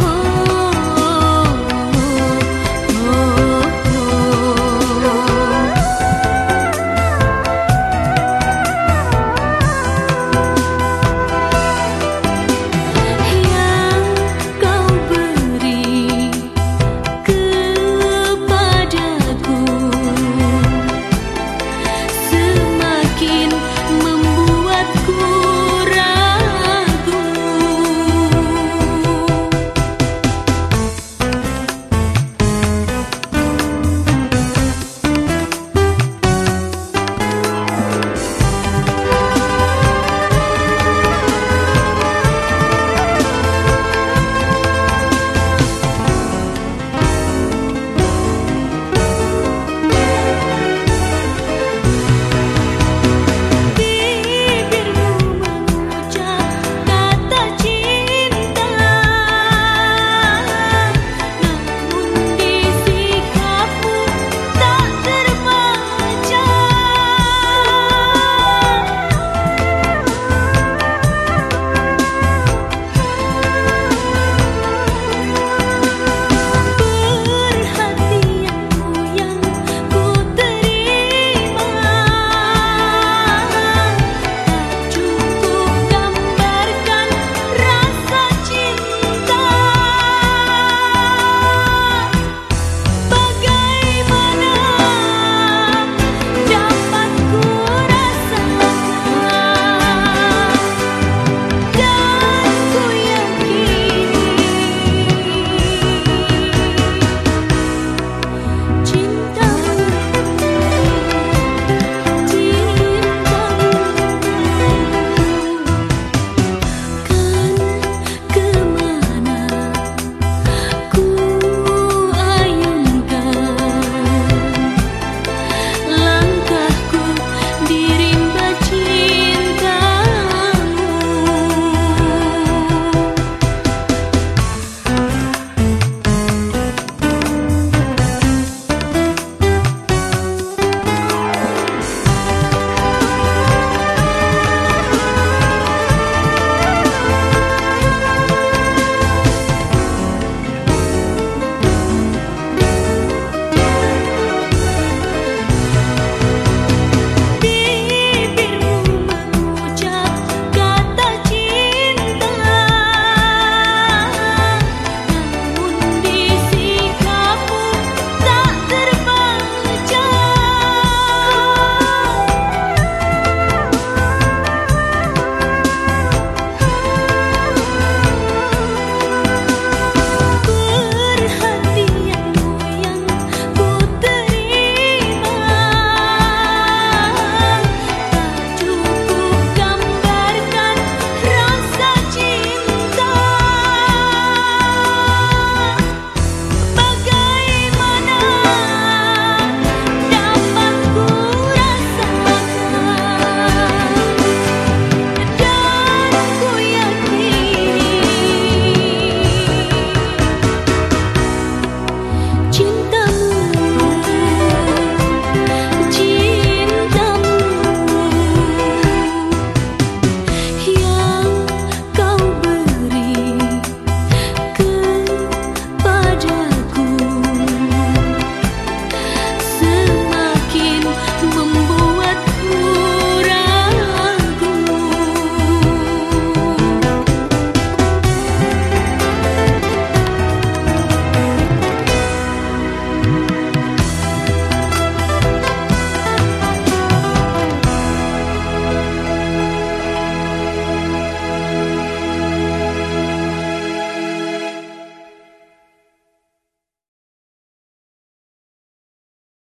home.